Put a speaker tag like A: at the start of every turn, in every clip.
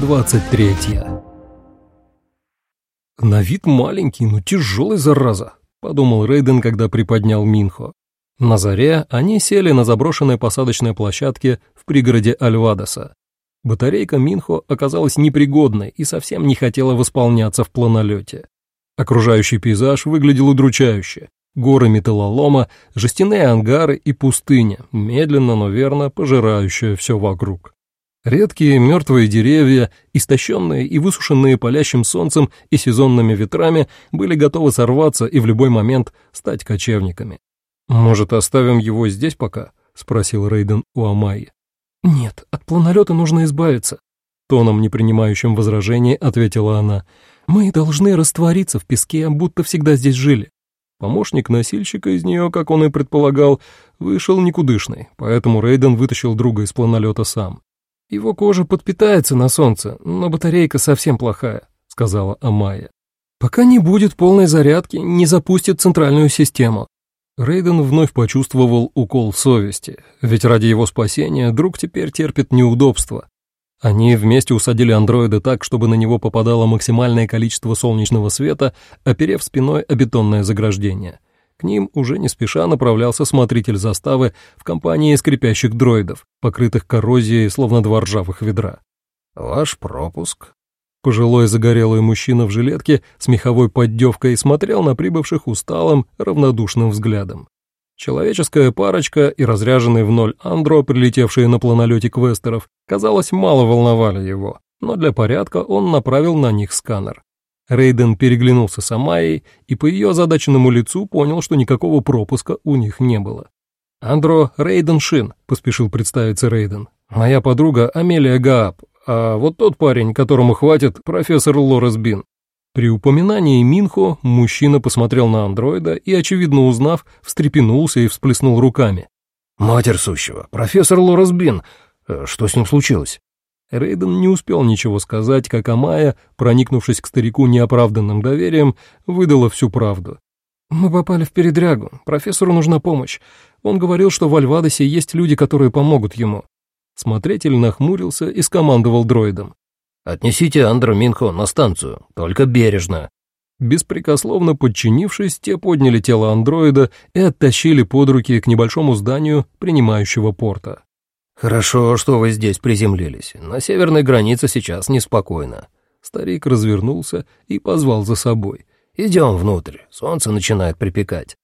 A: 23 «На вид маленький, но тяжелый, зараза», — подумал Рейден, когда приподнял Минхо. На заре они сели на заброшенной посадочной площадке в пригороде Альвадоса. Батарейка Минхо оказалась непригодной и совсем не хотела восполняться в планолете. Окружающий пейзаж выглядел удручающе. Горы металлолома, жестяные ангары и пустыня, медленно, но верно пожирающая все вокруг. Редкие мертвые деревья, истощенные и высушенные палящим солнцем и сезонными ветрами, были готовы сорваться и в любой момент стать кочевниками. «Может, оставим его здесь пока?» — спросил Рейден у Амайи. «Нет, от планолета нужно избавиться», — тоном, не принимающим возражений, ответила она. «Мы должны раствориться в песке, будто всегда здесь жили». Помощник носильщика из нее, как он и предполагал, вышел никудышный, поэтому Рейден вытащил друга из планолета сам. «Его кожа подпитается на солнце, но батарейка совсем плохая», — сказала Амая. «Пока не будет полной зарядки, не запустит центральную систему». Рейден вновь почувствовал укол совести, ведь ради его спасения друг теперь терпит неудобства. Они вместе усадили андроида так, чтобы на него попадало максимальное количество солнечного света, оперев спиной о бетонное заграждение. К ним уже не спеша направлялся смотритель заставы в компании скрипящих дроидов, покрытых коррозией, словно два ржавых ведра.
B: «Ваш пропуск?»
A: Пожилой загорелый мужчина в жилетке с меховой поддевкой смотрел на прибывших усталым, равнодушным взглядом. Человеческая парочка и разряженный в ноль андро, прилетевшие на планолете квестеров, казалось, мало волновали его, но для порядка он направил на них сканер. Рейден переглянулся с Амайей и по ее озадаченному лицу понял, что никакого пропуска у них не было. «Андро Рейден Шин», — поспешил представиться Рейден. «Моя подруга Амелия Гаап, а вот тот парень, которому хватит, профессор Лорес Бин». При упоминании Минхо мужчина посмотрел на андроида и, очевидно узнав, встрепенулся и всплеснул руками.
B: «Матерь сущего, профессор Лорес Бин, э, что с ним случилось?»
A: Рейден не успел ничего сказать, как Амая, проникнувшись к старику неоправданным доверием, выдала всю правду. «Мы попали в передрягу. Профессору нужна помощь. Он говорил, что в Альвадосе есть люди, которые помогут ему». Смотритель нахмурился и скомандовал дроидом.
B: «Отнесите Андро Минхо на станцию, только бережно».
A: Беспрекословно подчинившись, те подняли тело андроида и оттащили под руки к небольшому зданию принимающего порта.
B: «Хорошо, что вы здесь приземлились. На северной границе сейчас неспокойно».
A: Старик развернулся и позвал за собой.
B: «Идем внутрь, солнце начинает припекать».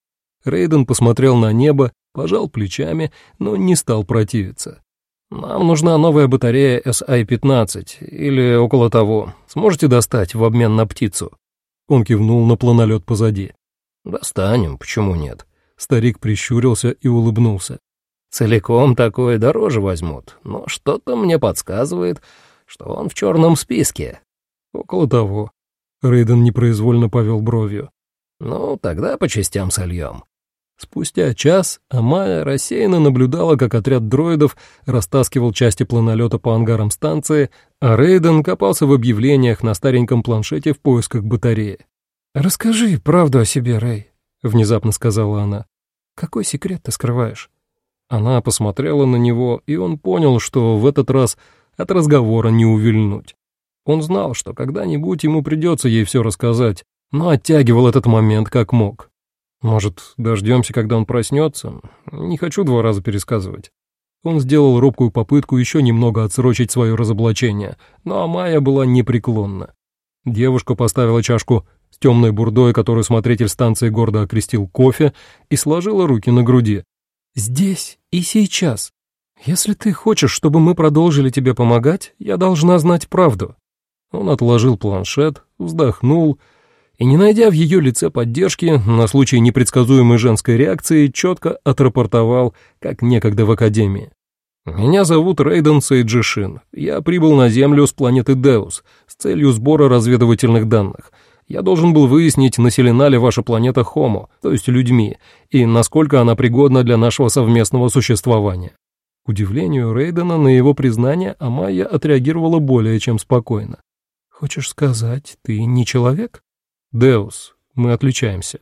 A: Рейден посмотрел на небо, пожал плечами, но не стал противиться. «Нам нужна новая батарея SI-15 или около того. Сможете достать в обмен на птицу?» Он кивнул на планолет позади.
B: «Достанем, почему нет?»
A: Старик прищурился и улыбнулся.
B: Целиком такое дороже возьмут, но что-то мне подсказывает, что он в черном списке.
A: Около того. Рейден непроизвольно повел бровью.
B: Ну, тогда по частям сольем.
A: Спустя час Амая рассеянно наблюдала, как отряд дроидов растаскивал части планолета по ангарам станции, а Рейден копался в объявлениях на стареньком планшете в поисках батареи. «Расскажи правду о себе, Рей», — внезапно сказала она. «Какой секрет ты скрываешь?» Она посмотрела на него, и он понял, что в этот раз от разговора не увильнуть. Он знал, что когда-нибудь ему придется ей все рассказать, но оттягивал этот момент как мог. Может, дождемся, когда он проснется? Не хочу два раза пересказывать. Он сделал робкую попытку еще немного отсрочить свое разоблачение, но Амая была непреклонна. Девушка поставила чашку с темной бурдой, которую смотритель станции гордо окрестил кофе, и сложила руки на груди. Здесь и сейчас. Если ты хочешь, чтобы мы продолжили тебе помогать, я должна знать правду». Он отложил планшет, вздохнул и, не найдя в ее лице поддержки, на случай непредсказуемой женской реакции, четко отрапортовал, как некогда в Академии. «Меня зовут Рейден Сейджишин. Я прибыл на Землю с планеты Деус с целью сбора разведывательных данных — я должен был выяснить, населена ли ваша планета Homo, то есть людьми, и насколько она пригодна для нашего совместного существования. К удивлению Рейдена на его признание Амайя отреагировала более чем спокойно. «Хочешь сказать, ты не человек?» «Деус, мы отличаемся».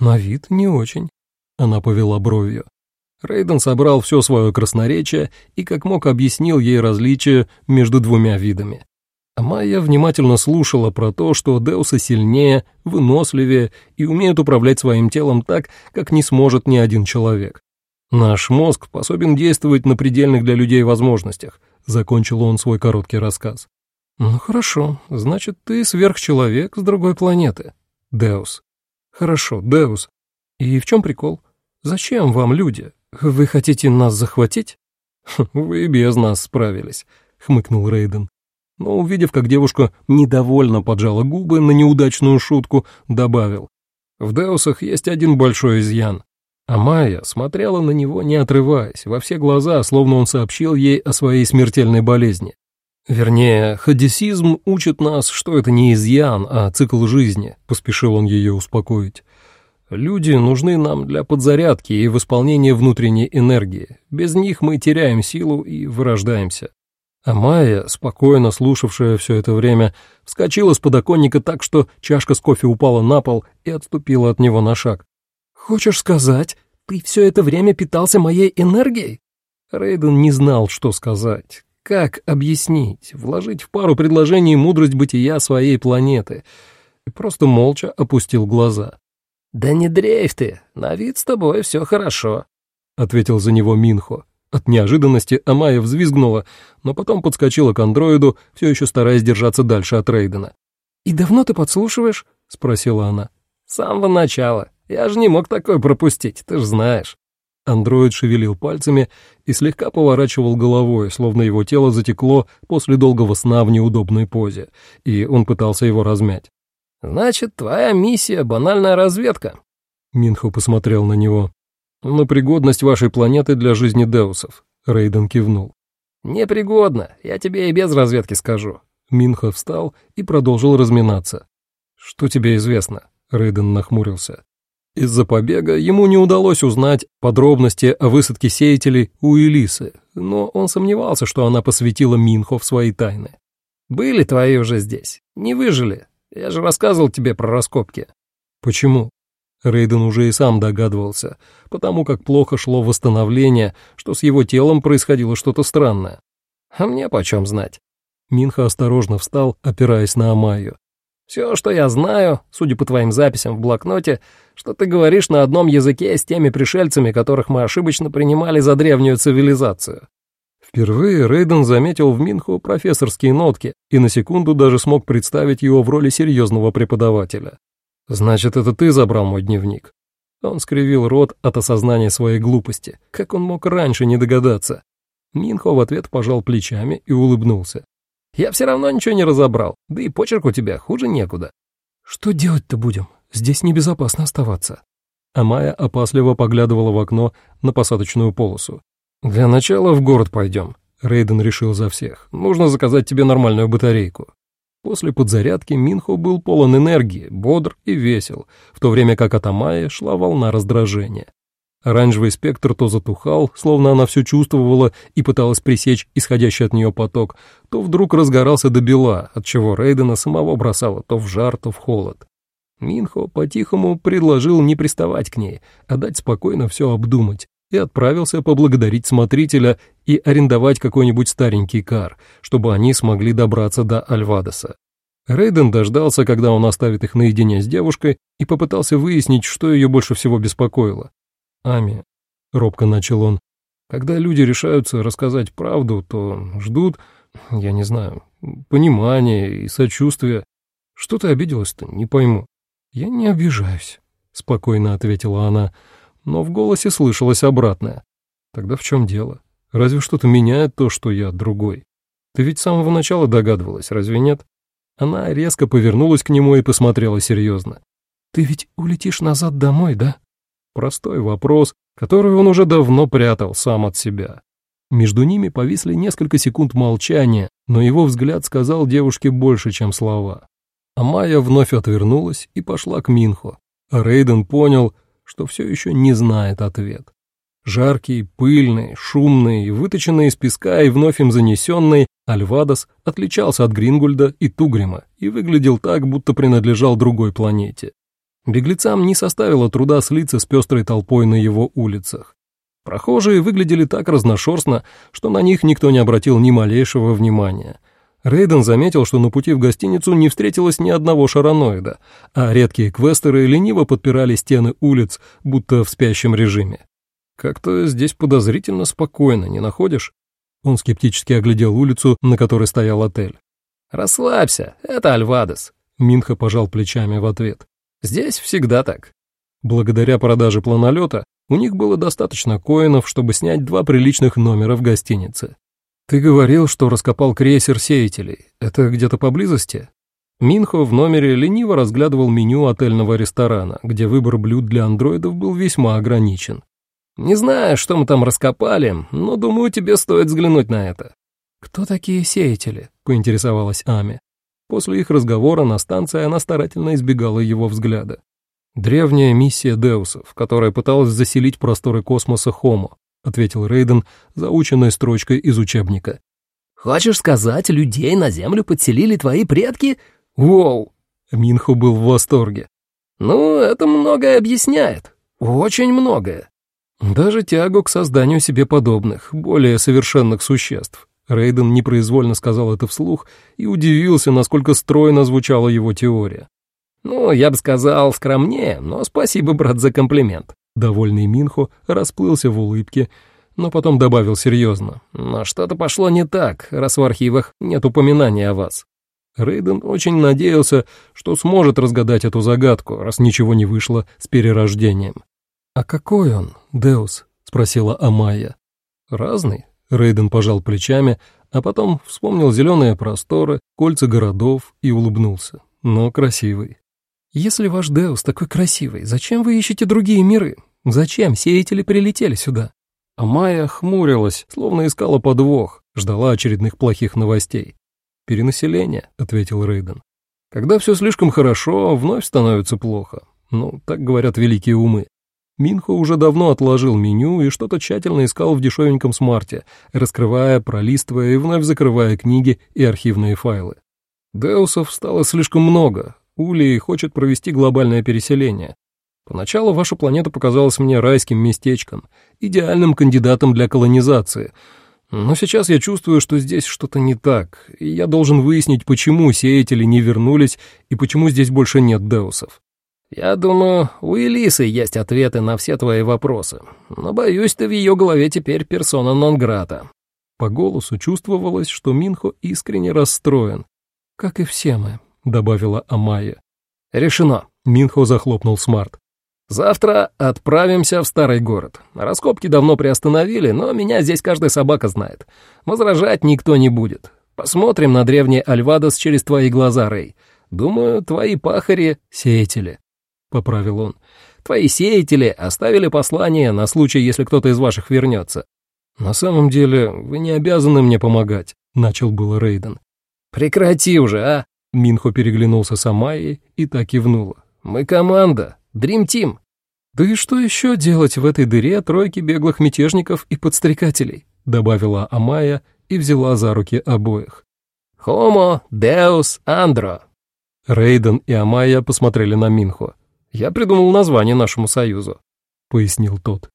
A: «На вид не очень», — она повела бровью. Рейден собрал все свое красноречие и как мог объяснил ей различие между двумя видами. Майя внимательно слушала про то, что Деусы сильнее, выносливее и умеют управлять своим телом так, как не сможет ни один человек. «Наш мозг способен действовать на предельных для людей возможностях», — закончил он свой короткий рассказ. «Ну хорошо, значит, ты сверхчеловек с другой планеты. Деус. Хорошо, Деус. И в чем прикол? Зачем вам люди? Вы хотите нас захватить?» «Вы без нас справились», — хмыкнул Рейден но, увидев, как девушка недовольно поджала губы на неудачную шутку, добавил. «В Деусах есть один большой изъян». А Майя смотрела на него, не отрываясь, во все глаза, словно он сообщил ей о своей смертельной болезни. «Вернее, хадисизм учит нас, что это не изъян, а цикл жизни», — поспешил он ее успокоить. «Люди нужны нам для подзарядки и восполнения внутренней энергии. Без них мы теряем силу и вырождаемся. А Майя, спокойно слушавшая все это время, вскочила с подоконника так, что чашка с кофе упала на пол и отступила от него на шаг. «Хочешь сказать, ты все это время питался моей энергией?» Рейден не знал, что сказать. Как объяснить, вложить в пару предложений мудрость бытия своей планеты? И просто молча опустил глаза. «Да не дрейф ты, на вид с тобой все хорошо», — ответил за него Минхо. От неожиданности Амая взвизгнула, но потом подскочила к андроиду, все еще стараясь держаться дальше от Рейдена. «И давно ты подслушиваешь?» — спросила она. «С самого начала. Я же не мог такое пропустить, ты же знаешь». Андроид шевелил пальцами и слегка поворачивал головой, словно его тело затекло после долгого сна в неудобной позе, и он пытался его размять. «Значит, твоя миссия — банальная разведка?» Минхо посмотрел на него. «На пригодность вашей планеты для жизни Деусов», — Рейден кивнул. «Непригодно, я тебе и без разведки скажу». Минха встал и продолжил разминаться. «Что тебе известно?» — Рейден нахмурился. Из-за побега ему не удалось узнать подробности о высадке сеятелей у Элисы, но он сомневался, что она посвятила Минхо в свои тайны. «Были твои уже здесь, не выжили. Я же рассказывал тебе про раскопки». «Почему?» Рейден уже и сам догадывался, потому как плохо шло восстановление, что с его телом происходило что-то странное. А мне почем знать? Минха осторожно встал, опираясь на Амайю. «Все, что я знаю, судя по твоим записям в блокноте, что ты говоришь на одном языке с теми пришельцами, которых мы ошибочно принимали за древнюю цивилизацию». Впервые Рейден заметил в Минху профессорские нотки и на секунду даже смог представить его в роли серьезного преподавателя. «Значит, это ты забрал мой дневник?» Он скривил рот от осознания своей глупости. Как он мог раньше не догадаться? Минхо в ответ пожал плечами и улыбнулся. «Я все равно ничего не разобрал, да и почерк у тебя хуже некуда». «Что делать-то будем? Здесь небезопасно оставаться». Амая опасливо поглядывала в окно на посадочную полосу. «Для начала в город пойдем», — Рейден решил за всех. «Нужно заказать тебе нормальную батарейку». После подзарядки Минхо был полон энергии, бодр и весел, в то время как от Амайи шла волна раздражения. Оранжевый спектр то затухал, словно она все чувствовала и пыталась пресечь исходящий от нее поток, то вдруг разгорался до бела, отчего Рейдена самого бросало то в жар, то в холод. Минхо по-тихому предложил не приставать к ней, а дать спокойно все обдумать, и отправился поблагодарить смотрителя и арендовать какой-нибудь старенький кар, чтобы они смогли добраться до Альвадоса. Рейден дождался, когда он оставит их наедине с девушкой, и попытался выяснить, что ее больше всего беспокоило. «Ами», — робко начал он, — «когда люди решаются рассказать правду, то ждут, я не знаю, понимания и сочувствия. Что ты обиделась-то, не пойму». «Я не обижаюсь», — спокойно ответила она, — но в голосе слышалось обратное. Тогда в чем дело? Разве что-то меняет то, что я другой? Ты ведь с самого начала догадывалась, разве нет? Она резко повернулась к нему и посмотрела серьезно. «Ты ведь улетишь назад домой, да?» Простой вопрос, который он уже давно прятал сам от себя. Между ними повисли несколько секунд молчания, но его взгляд сказал девушке больше, чем слова. А Майя вновь отвернулась и пошла к Минхо. А Рейден понял, что все еще не знает ответ. Жаркий, пыльный, шумный, выточенный из песка и вновь им занесенный, Альвадос отличался от Грингульда и Тугрима и выглядел так, будто принадлежал другой планете. Беглецам не составило труда слиться с пестрой толпой на его улицах. Прохожие выглядели так разношерстно, что на них никто не обратил ни малейшего внимания. Рейден заметил, что на пути в гостиницу не встретилось ни одного шароноида, а редкие квестеры лениво подпирали стены улиц, будто в спящем режиме. «Как-то здесь подозрительно спокойно, не находишь?» Он скептически оглядел улицу, на которой стоял отель.
B: «Расслабься, это Альвадос», —
A: Минха пожал плечами в ответ.
B: «Здесь всегда так».
A: Благодаря продаже планолета у них было достаточно коинов, чтобы снять два приличных номера в гостинице. «Ты говорил, что раскопал крейсер сеятелей. Это где-то поблизости?» Минхо в номере лениво разглядывал меню отельного ресторана, где выбор блюд для андроидов был весьма ограничен.
B: «Не знаю, что мы там раскопали, но думаю, тебе стоит взглянуть на это».
A: «Кто такие сеятели?» — поинтересовалась Ами. После их разговора на станции она старательно избегала его взгляда. «Древняя миссия Деусов, которая пыталась заселить просторы космоса Хомо», — ответил Рейден заученной строчкой из учебника.
B: «Хочешь сказать, людей на Землю подселили твои предки? Воу!»
A: Минху был в восторге.
B: «Ну, это многое объясняет. Очень многое».
A: Даже тягу к созданию себе подобных, более совершенных существ. Рейден непроизвольно сказал это вслух и удивился, насколько стройно звучала его теория.
B: «Ну, я бы сказал, скромнее, но спасибо, брат, за комплимент».
A: Довольный Минхо расплылся в улыбке, но потом добавил серьезно.
B: «Но что-то пошло не так, раз в архивах нет упоминания о вас».
A: Рейден очень надеялся, что сможет разгадать эту загадку, раз ничего не вышло с перерождением. «А какой он, Деус?» — спросила Амайя. «Разный», — Рейден пожал плечами, а потом вспомнил зеленые просторы, кольца городов и улыбнулся. «Но красивый». «Если ваш Деус такой красивый, зачем вы ищете другие миры? Зачем сеятели прилетели сюда?» Амайя хмурилась, словно искала подвох, ждала очередных плохих новостей. «Перенаселение», — ответил Рейден. «Когда все слишком хорошо, вновь становится плохо. Ну, так говорят великие умы. Минхо уже давно отложил меню и что-то тщательно искал в дешевеньком смарте, раскрывая, пролистывая и вновь закрывая книги и архивные файлы. Деусов стало слишком много. Улей хочет провести глобальное переселение. Поначалу ваша планета показалась мне райским местечком, идеальным кандидатом для колонизации. Но сейчас я чувствую, что здесь что-то не так, и я должен выяснить, почему сеятели не вернулись и почему здесь больше нет деусов.
B: «Я думаю, у Элисы есть ответы на все твои вопросы, но, боюсь, ты в ее голове теперь персона нон-грата».
A: По голосу чувствовалось, что Минхо искренне расстроен. «Как и все мы», — добавила Амайя.
B: «Решено», —
A: Минхо захлопнул смарт.
B: «Завтра отправимся в старый город. Раскопки давно приостановили, но меня здесь каждая собака знает. Возражать никто не будет. Посмотрим на древний Альвадос через твои глаза, Рэй. Думаю, твои пахари — сеятели поправил он. «Твои сеятели оставили послание на случай, если кто-то из ваших вернется».
A: «На самом деле, вы не обязаны мне помогать», — начал было Рейден.
B: «Прекрати уже, а!»
A: Минхо переглянулся с Амайей и так кивнула.
B: «Мы команда, Дрим Тим».
A: «Да и что еще делать в этой дыре тройки беглых мятежников и подстрекателей?» — добавила Амайя и взяла за руки обоих.
B: «Хомо, Деус, Андро».
A: Рейден и Амайя посмотрели на Минхо.
B: «Я придумал название нашему союзу», —
A: пояснил тот.